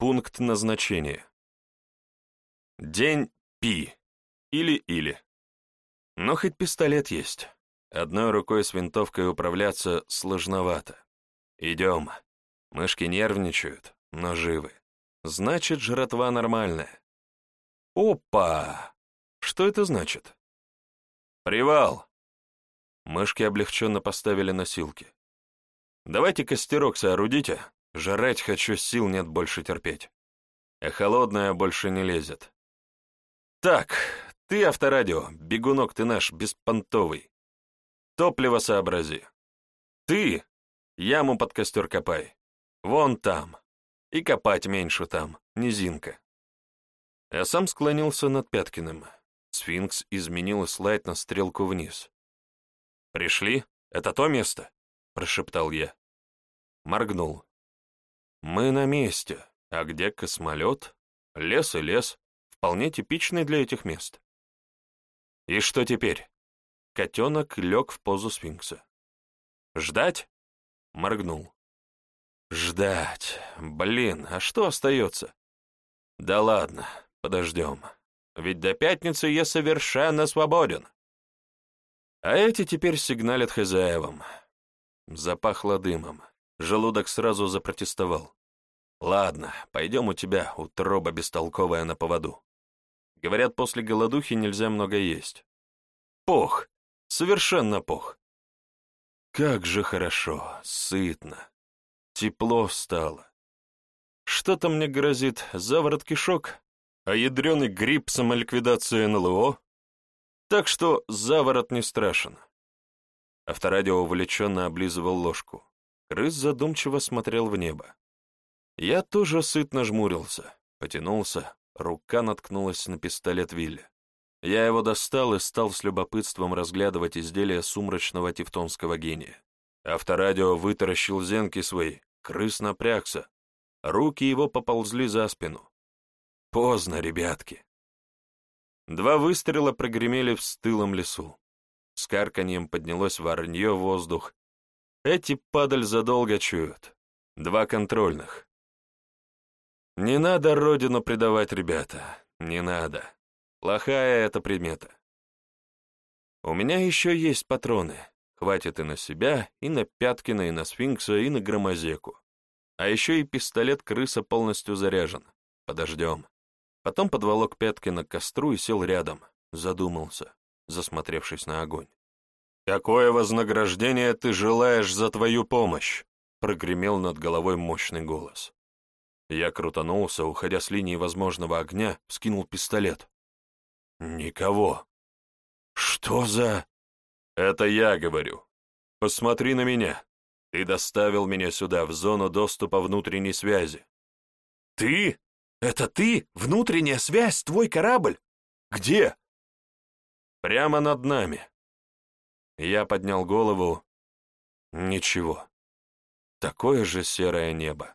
Пункт назначения. День Пи. Или-или. Но хоть пистолет есть. Одной рукой с винтовкой управляться сложновато. Идем. Мышки нервничают, но живы. Значит, жратва нормальная. Опа! Что это значит? Привал! Мышки облегченно поставили носилки. Давайте костерок соорудите, Жрать хочу, сил нет больше терпеть. А холодная больше не лезет. Так, ты авторадио, бегунок ты наш, беспонтовый. Топливо сообрази. Ты яму под костер копай. Вон там. И копать меньше там, низинка. Я сам склонился над Пяткиным. Сфинкс изменил слайд на стрелку вниз. «Пришли? Это то место?» — прошептал я. Моргнул. Мы на месте. А где космолет? Лес и лес. Вполне типичный для этих мест. И что теперь? Котенок лег в позу сфинкса. Ждать? Моргнул. Ждать. Блин, а что остается? Да ладно, подождем. Ведь до пятницы я совершенно свободен. А эти теперь сигналят хозяевам. Запахло дымом. Желудок сразу запротестовал. Ладно, пойдем у тебя, утроба бестолковая на поводу. Говорят, после голодухи нельзя много есть. Пох! Совершенно пох! Как же хорошо, сытно. Тепло стало. Что-то мне грозит заворот кишок, а ядреный гриб самоликвидации НЛО. Так что заворот не страшен. Авторадио увлеченно облизывал ложку. Крыс задумчиво смотрел в небо. Я тоже сытно жмурился, потянулся, рука наткнулась на пистолет Вилли. Я его достал и стал с любопытством разглядывать изделия сумрачного тевтонского гения. Авторадио вытаращил зенки свои, крыс напрягся. Руки его поползли за спину. Поздно, ребятки. Два выстрела прогремели в стылом лесу. С карканьем поднялось воронье в воздух. Эти падаль задолго чуют. Два контрольных. Не надо родину предавать, ребята, не надо. Плохая это примета. У меня еще есть патроны. Хватит и на себя, и на Пяткина, и на Сфинкса, и на Громозеку. А еще и пистолет-крыса полностью заряжен. Подождем. Потом подволок Пяткина к костру и сел рядом. Задумался, засмотревшись на огонь. «Какое вознаграждение ты желаешь за твою помощь?» Прогремел над головой мощный голос. Я крутанулся, уходя с линии возможного огня, скинул пистолет. «Никого!» «Что за...» «Это я говорю. Посмотри на меня. Ты доставил меня сюда, в зону доступа внутренней связи». «Ты? Это ты? Внутренняя связь? Твой корабль? Где?» «Прямо над нами». Я поднял голову. Ничего. Такое же серое небо.